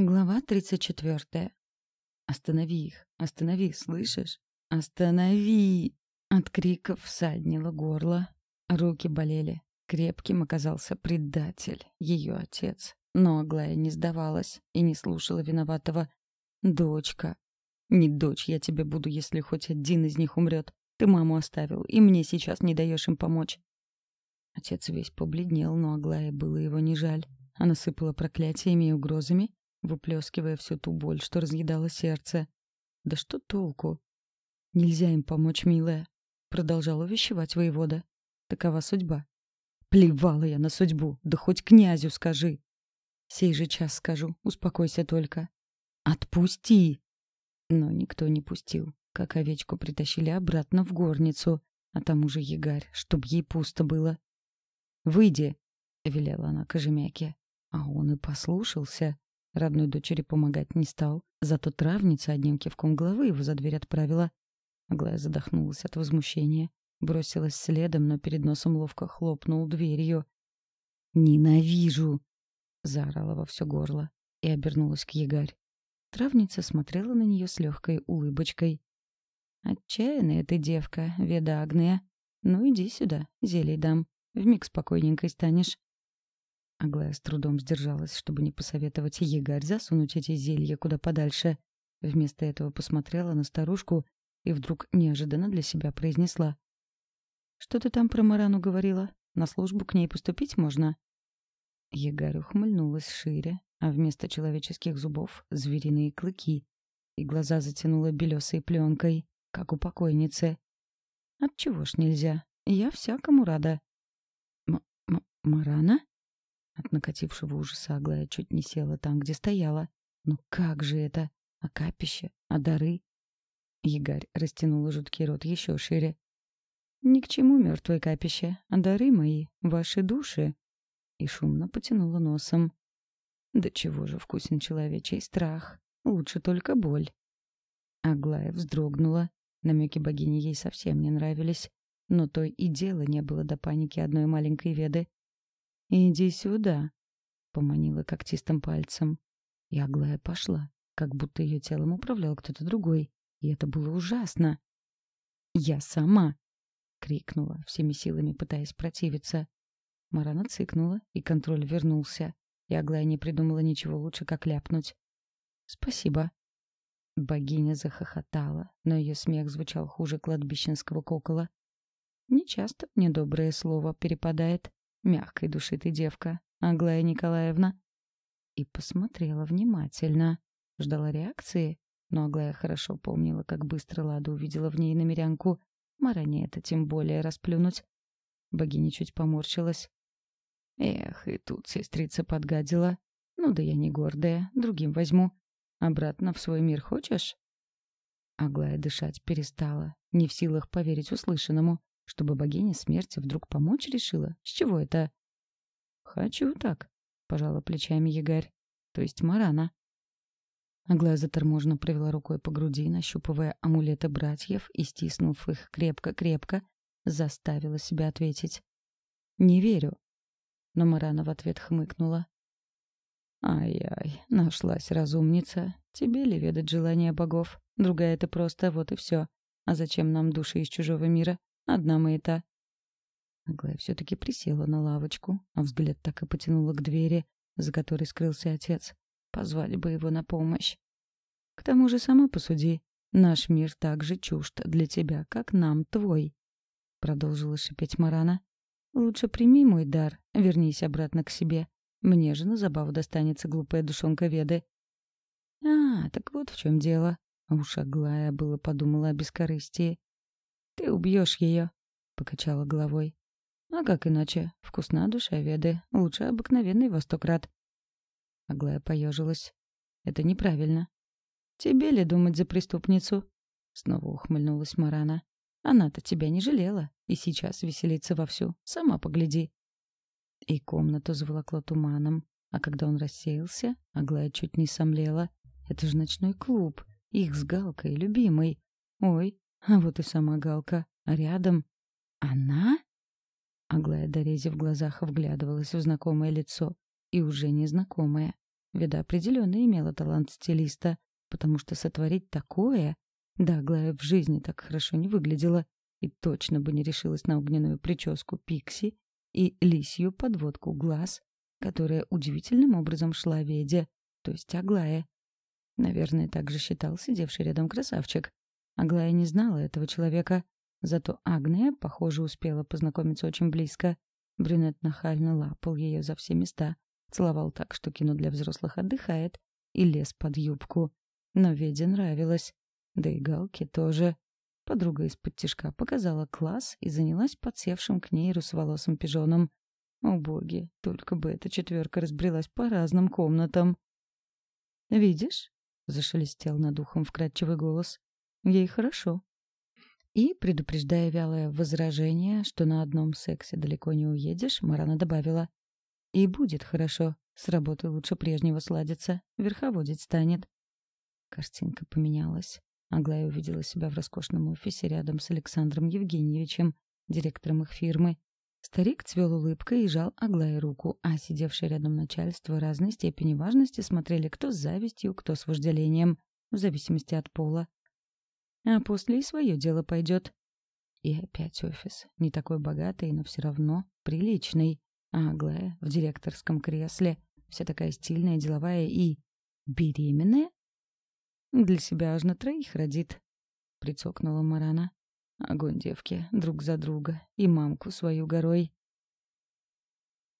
Глава 34. «Останови их! Останови, слышишь? Останови!» От криков всаднило горло. Руки болели. Крепким оказался предатель, ее отец. Но Аглая не сдавалась и не слушала виноватого. «Дочка! Не дочь я тебе буду, если хоть один из них умрет. Ты маму оставил, и мне сейчас не даешь им помочь». Отец весь побледнел, но Аглае было его не жаль. Она сыпала проклятиями и угрозами, выплескивая всю ту боль, что разъедало сердце. «Да что толку?» «Нельзя им помочь, милая», — продолжал увещевать воевода. «Такова судьба». «Плевала я на судьбу, да хоть князю скажи». «Сей же час скажу, успокойся только». «Отпусти!» Но никто не пустил, как овечку притащили обратно в горницу, а там уже ягарь, чтоб ей пусто было. «Выйди!» — велела она Кожемяке. А он и послушался. Родной дочери помогать не стал, зато травница одним кивком головы его за дверь отправила. Аглая задохнулась от возмущения, бросилась следом, но перед носом ловко хлопнул дверью. «Ненавижу!» — заорала во все горло и обернулась к Ягарь. Травница смотрела на нее с легкой улыбочкой. «Отчаянная ты девка, Веда Агния. Ну иди сюда, зелий дам. Вмиг спокойненькой станешь». Аглая с трудом сдержалась, чтобы не посоветовать Егарь засунуть эти зелья куда подальше. Вместо этого посмотрела на старушку и вдруг неожиданно для себя произнесла. «Что ты там про Марану говорила? На службу к ней поступить можно?» Егарь ухмыльнулась шире, а вместо человеческих зубов — звериные клыки, и глаза затянула белесой пленкой, как у покойницы. «Отчего ж нельзя? Я всякому рада». М -м «Марана?» От накатившего ужаса Аглая чуть не села там, где стояла. Ну как же это? А капище? А дары? Ягарь растянула жуткий рот еще шире. «Ни к чему мертвое капище, а дары мои, ваши души!» И шумно потянула носом. «Да чего же вкусен человечий страх? Лучше только боль!» Аглая вздрогнула. Намеки богини ей совсем не нравились. Но то и дело не было до паники одной маленькой веды. «Иди сюда», — поманила когтистым пальцем. И Аглая пошла, как будто ее телом управлял кто-то другой. И это было ужасно. «Я сама!» — крикнула, всеми силами пытаясь противиться. Марана цыкнула, и контроль вернулся. И Аглая не придумала ничего лучше, как ляпнуть. «Спасибо». Богиня захохотала, но ее смех звучал хуже кладбищенского кокола. «Нечасто мне доброе слово перепадает», Мягкой души ты девка, Аглая Николаевна. И посмотрела внимательно. Ждала реакции, но Аглая хорошо помнила, как быстро Лада увидела в ней намерянку. Маране это тем более расплюнуть. Богиня чуть поморщилась. Эх, и тут сестрица подгадила. Ну да я не гордая, другим возьму. Обратно в свой мир хочешь? Аглая дышать перестала, не в силах поверить услышанному. Чтобы богиня смерти вдруг помочь решила? С чего это? Хочу так, пожала плечами Ягарь. То есть Марана. Аглая заторможенно провела рукой по груди, нащупывая амулеты братьев и, стиснув их крепко-крепко, заставила себя ответить. «Не верю». Но Марана в ответ хмыкнула. «Ай-ай, нашлась разумница. Тебе ли ведать желания богов? Другая это просто, вот и все. А зачем нам души из чужого мира? Одна мы-то. Аглая все-таки присела на лавочку, а взгляд так и потянула к двери, за которой скрылся отец. Позвали бы его на помощь. К тому же сама посуди. Наш мир так же чужд для тебя, как нам твой. Продолжила шипеть Марана. Лучше прими мой дар, вернись обратно к себе. Мне же на забаву достанется глупая душонка Веды. А, так вот в чем дело. Уж Аглая было подумала о бескорыстии. «Ты убьешь ее», — покачала головой. «А как иначе? Вкусна душа Веды. Лучше обыкновенный во сто крат». Аглая поежилась. «Это неправильно». «Тебе ли думать за преступницу?» Снова ухмыльнулась Марана. «Она-то тебя не жалела, и сейчас веселится вовсю. Сама погляди». И комнату заволокло туманом, а когда он рассеялся, Аглая чуть не сомлела. «Это же ночной клуб, их с Галкой, любимый. Ой, а вот и сама Галка. Рядом... Она? Аглая, дорези в глазах, вглядывалась в знакомое лицо. И уже незнакомое. Веда определенно имела талант стилиста, потому что сотворить такое... Да, Аглая в жизни так хорошо не выглядела и точно бы не решилась на огненную прическу Пикси и лисью подводку глаз, которая удивительным образом шла Веде, то есть Аглае. Наверное, так же считал сидевший рядом красавчик. Аглая не знала этого человека, зато Агния, похоже, успела познакомиться очень близко. Брюнет нахально лапал ее за все места, целовал так, что кино для взрослых отдыхает, и лез под юбку. Но Веде нравилось. Да и Галке тоже. Подруга из-под тишка показала класс и занялась подсевшим к ней русоволосым пижоном. О боги, только бы эта четверка разбрелась по разным комнатам. «Видишь?» — зашелестел над ухом вкрадчивый голос. «Ей хорошо». И, предупреждая вялое возражение, что на одном сексе далеко не уедешь, Марана добавила. «И будет хорошо. С работой лучше прежнего сладится. Верховодить станет». Картинка поменялась. Аглая увидела себя в роскошном офисе рядом с Александром Евгеньевичем, директором их фирмы. Старик цвел улыбкой и жал Аглае руку, а сидевшее рядом начальство разной степени важности смотрели кто с завистью, кто с вожделением, в зависимости от пола. А после и свое дело пойдет. И опять офис. Не такой богатый, но все равно приличный. А Аглая в директорском кресле, вся такая стильная, деловая и... беременная? Для себя аж на троих родит. Прицокнула Марана. Огонь девки, друг за друга. И мамку свою горой.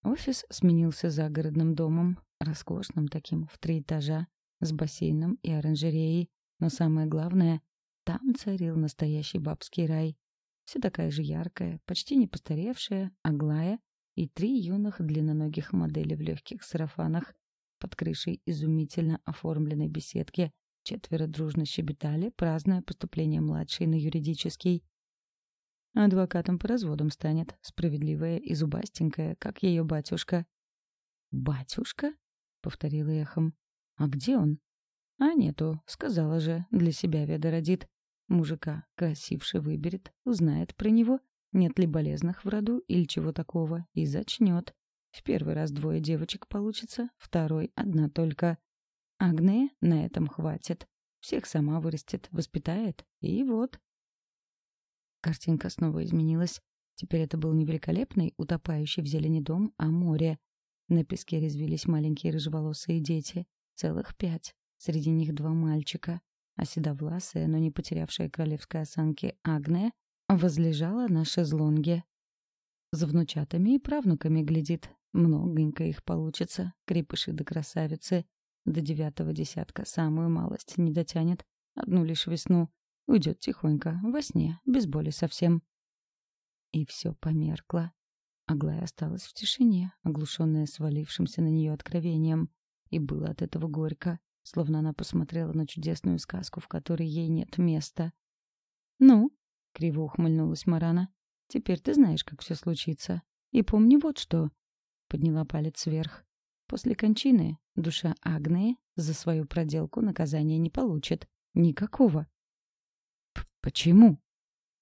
Офис сменился загородным домом, роскошным таким, в три этажа, с бассейном и оранжереей. Но самое главное, там царил настоящий бабский рай. Все такая же яркая, почти не постаревшая, Аглая и три юных длинноногих модели в легких сарафанах под крышей изумительно оформленной беседки Четверо дружно щебетали, празднуя поступление младшей на юридический. Адвокатом по разводам станет, справедливая и зубастенькая, как ее батюшка. «Батюшка?» — повторила эхом. «А где он?» «А нету, сказала же, для себя веда родит. Мужика красивше выберет, узнает про него, нет ли болезных в роду или чего такого, и зачнет. В первый раз двое девочек получится, второй — одна только. Агне на этом хватит. Всех сама вырастет, воспитает. И вот. Картинка снова изменилась. Теперь это был не великолепный, утопающий в зелени дом, а море. На песке резвились маленькие рыжеволосые дети. Целых пять. Среди них два мальчика. А седовласая, но не потерявшая королевской осанки Агне возлежала на шезлонге. За внучатами и правнуками глядит. Многонько их получится. Крепыши да красавицы. До девятого десятка самую малость не дотянет. Одну лишь весну. Уйдет тихонько, во сне, без боли совсем. И все померкло. Аглая осталась в тишине, оглушенная свалившимся на нее откровением. И было от этого горько, словно она посмотрела на чудесную сказку, в которой ей нет места. «Ну?» — криво ухмыльнулась Марана. «Теперь ты знаешь, как все случится. И помни вот что». Подняла палец вверх. После кончины душа Агнии за свою проделку наказания не получит. Никакого. П «Почему?»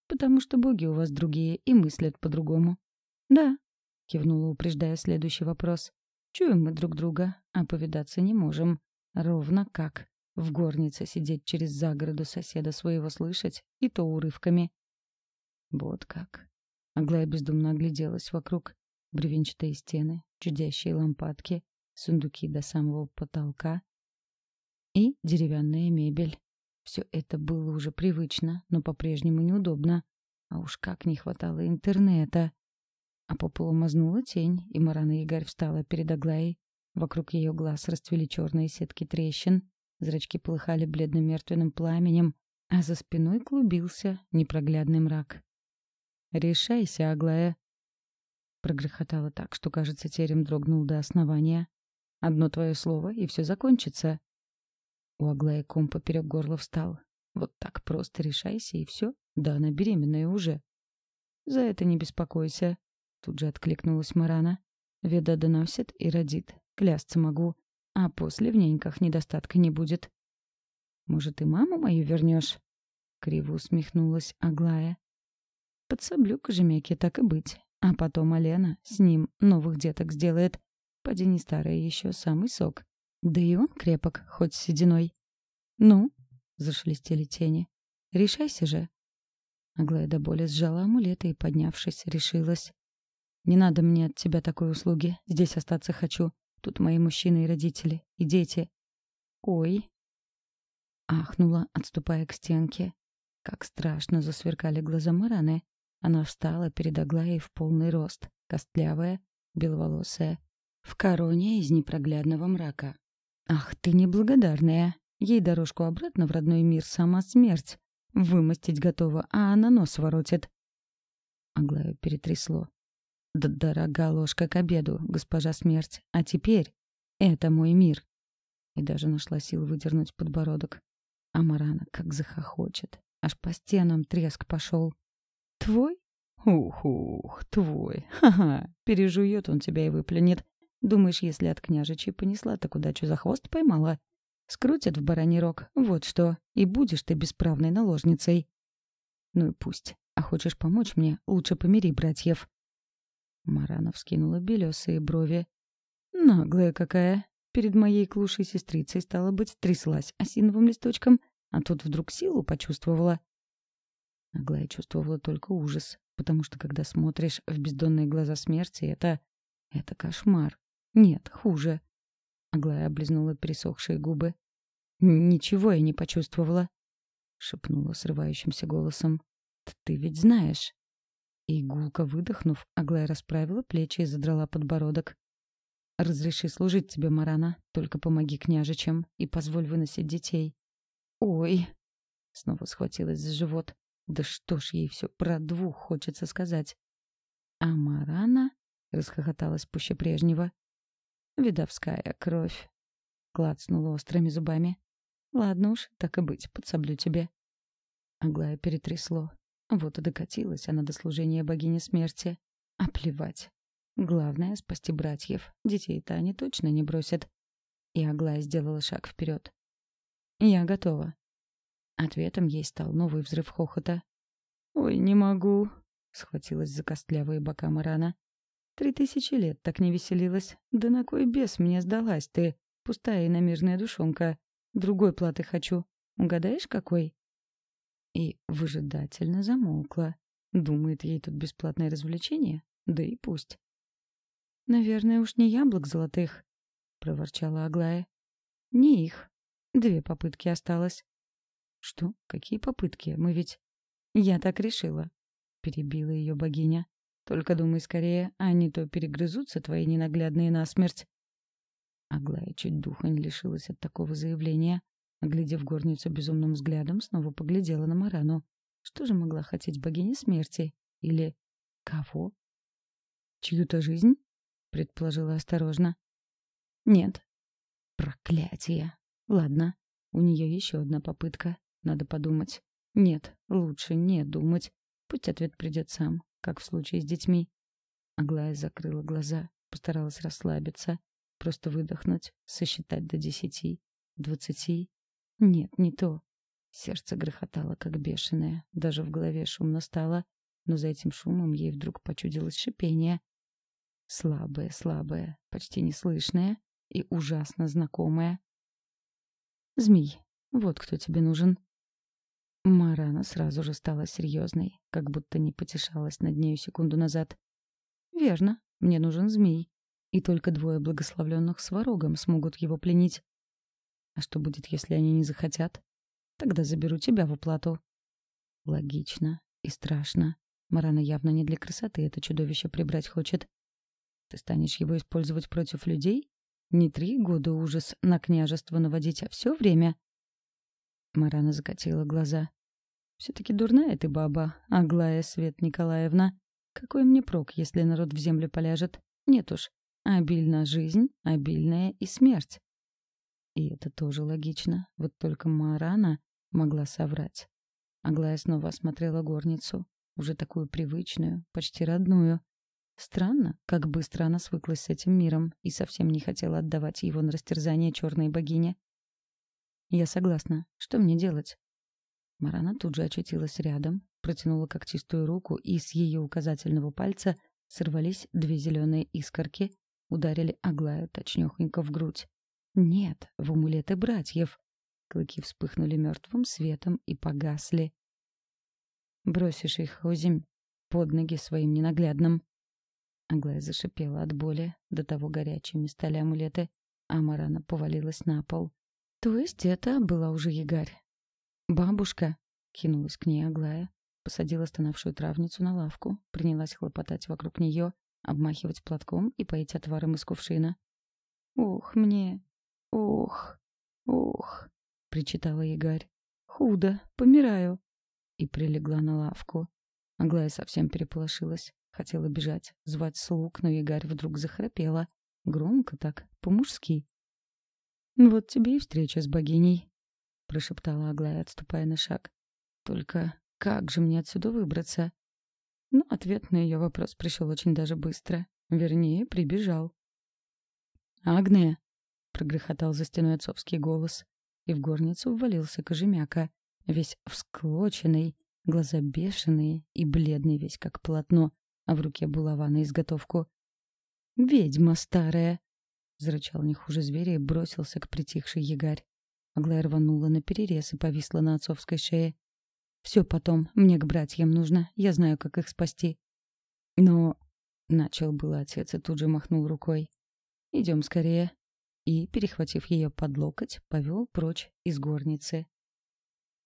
«Потому что боги у вас другие и мыслят по-другому». «Да», — кивнула, упреждая следующий вопрос. «Чуем мы друг друга, а повидаться не можем. Ровно как. В горнице сидеть через загороду соседа своего слышать, и то урывками». «Вот как». Аглая бездумно огляделась вокруг. Бревенчатые стены, чудящие лампадки, сундуки до самого потолка и деревянная мебель. Все это было уже привычно, но по-прежнему неудобно. А уж как не хватало интернета. А по полу мазнула тень, и Марана Игорь встала перед Аглаей. Вокруг ее глаз расцвели черные сетки трещин, зрачки полыхали бледным мертвенным пламенем, а за спиной клубился непроглядный мрак. «Решайся, Аглая!» Прогрохотало так, что, кажется, терем дрогнул до основания. Одно твое слово, и все закончится. У Аглая ком поперек горла встал. Вот так просто решайся, и все. Да она беременная уже. За это не беспокойся. Тут же откликнулась Марана. Веда доносит и родит. Клясться могу. А после в няньках недостатка не будет. Может, и маму мою вернешь? Криво усмехнулась Аглая. Подсоблю кожемяки, так и быть. А потом Алена с ним новых деток сделает. Поди не старая еще, самый сок. Да и он крепок, хоть сединой. «Ну?» — зашелестели тени. «Решайся же». Аглая до боли сжала амулеты и, поднявшись, решилась. «Не надо мне от тебя такой услуги. Здесь остаться хочу. Тут мои мужчины и родители, и дети». «Ой!» Ахнула, отступая к стенке. Как страшно засверкали глаза Мараны. Она встала перед Аглаей в полный рост, костлявая, беловолосая, в короне из непроглядного мрака. «Ах ты неблагодарная! Ей дорожку обратно в родной мир сама смерть. Вымостить готова, а она нос воротит». Аглаю перетрясло. Да дорога ложка к обеду, госпожа смерть. А теперь это мой мир. И даже нашла силу выдернуть подбородок. А Марана как захохочет. Аж по стенам треск пошел. Твой? Ух-ух, твой. Ха-ха. Пережует он тебя и выплюнет. Думаешь, если от княжичей понесла, так удачу за хвост поймала? Скрутят в бараний рог. Вот что. И будешь ты бесправной наложницей. Ну и пусть. А хочешь помочь мне, лучше помири братьев. Марана вскинула белесые брови. Наглая какая. Перед моей клушей сестрицей, стала быть, тряслась осиновым листочком, а тут вдруг силу почувствовала. Аглая чувствовала только ужас, потому что когда смотришь в бездонные глаза смерти, это... это кошмар. Нет, хуже. Аглая облизнула пересохшие губы. «Ничего я не почувствовала», — шепнула срывающимся голосом. «Ты ведь знаешь». И гулко выдохнув, Аглая расправила плечи и задрала подбородок. «Разреши служить тебе, Марана, только помоги княжичам и позволь выносить детей». «Ой!» — снова схватилась за живот. «Да что ж ей все про двух хочется сказать?» А Марана расхохоталась пуще прежнего. «Видовская кровь!» — клацнула острыми зубами. «Ладно уж, так и быть, подсоблю тебе». Аглая перетрясло. Вот и докатилась она до служения богини смерти. А плевать. Главное — спасти братьев. Детей-то они точно не бросят. И Аглая сделала шаг вперед. «Я готова». Ответом ей стал новый взрыв хохота. «Ой, не могу», — схватилась за костлявые бока Марана. «Три тысячи лет так не веселилась. Да на кой бес мне сдалась ты, пустая и намирная душонка? Другой платы хочу. Угадаешь, какой?» И выжидательно замолкла. Думает, ей тут бесплатное развлечение? Да и пусть. «Наверное, уж не яблок золотых», — проворчала Аглая. «Не их. Две попытки осталось». «Что? Какие попытки? Мы ведь...» «Я так решила», — перебила ее богиня. «Только думай скорее, не то перегрызутся твои ненаглядные насмерть». Аглая чуть духа не лишилась от такого заявления. Оглядев горницу безумным взглядом, снова поглядела на Марану. Что же могла хотеть богиня смерти? Или кого? Чью-то жизнь? Предположила осторожно. Нет. Проклятие. Ладно, у нее еще одна попытка. Надо подумать. Нет, лучше не думать. Пусть ответ придет сам, как в случае с детьми. Аглая закрыла глаза, постаралась расслабиться, просто выдохнуть, сосчитать до десяти, двадцати, нет, не то. Сердце грохотало, как бешеное. Даже в голове шумно стало, но за этим шумом ей вдруг почудилось шипение. Слабое, слабое, почти неслышное и ужасно знакомое. «Змей, вот кто тебе нужен». Марана сразу же стала серьезной, как будто не потешалась над нею секунду назад. «Верно, мне нужен змей, и только двое благословленных сварогом смогут его пленить. А что будет, если они не захотят? Тогда заберу тебя в уплату. Логично и страшно. Марана явно не для красоты это чудовище прибрать хочет. Ты станешь его использовать против людей? Не три года ужас на княжество наводить, а все время? Марана закатила глаза. Все-таки дурная ты баба, Аглая Свет Николаевна. Какой мне прок, если народ в землю поляжет? Нет уж. Обильна жизнь, обильная и смерть. И это тоже логично. Вот только Марана могла соврать. Аглая снова осмотрела горницу. Уже такую привычную, почти родную. Странно, как быстро она свыклась с этим миром и совсем не хотела отдавать его на растерзание черной богине. «Я согласна. Что мне делать?» Марана тут же очутилась рядом, протянула когтистую руку, и с ее указательного пальца сорвались две зеленые искорки, ударили Аглаю точнёхонько в грудь. Нет, в амулеты братьев. Клыки вспыхнули мертвым светом и погасли. Бросишь их, Озимь, под ноги своим ненаглядным. Аглая зашипела от боли, до того горячими стали амулеты, а Марана повалилась на пол. То есть это была уже ягарь. «Бабушка!» — кинулась к ней Аглая, посадила стонавшую травницу на лавку, принялась хлопотать вокруг нее, обмахивать платком и поить отваром из кувшина. «Ух, мне! Ух! Ух!» — причитала Ягарь. «Худо! Помираю!» И прилегла на лавку. Аглая совсем переполошилась. Хотела бежать, звать слуг, но Ягарь вдруг захрапела. Громко так, по-мужски. «Вот тебе и встреча с богиней», — прошептала Аглая, отступая на шаг. «Только как же мне отсюда выбраться?» Но ответ на ее вопрос пришел очень даже быстро. Вернее, прибежал. «Агния!» — прогрохотал за стеной отцовский голос. И в горницу ввалился Кожемяка, весь всклоченный, глаза бешеные и бледный весь как полотно, а в руке булава на изготовку. «Ведьма старая!» — зарычал не хуже зверя и бросился к притихшей ягарь. Аглая рванула на перерез и повисла на отцовской шее. «Все потом. Мне к братьям нужно. Я знаю, как их спасти». «Но...» — начал было отец и тут же махнул рукой. «Идем скорее». И, перехватив ее под локоть, повел прочь из горницы.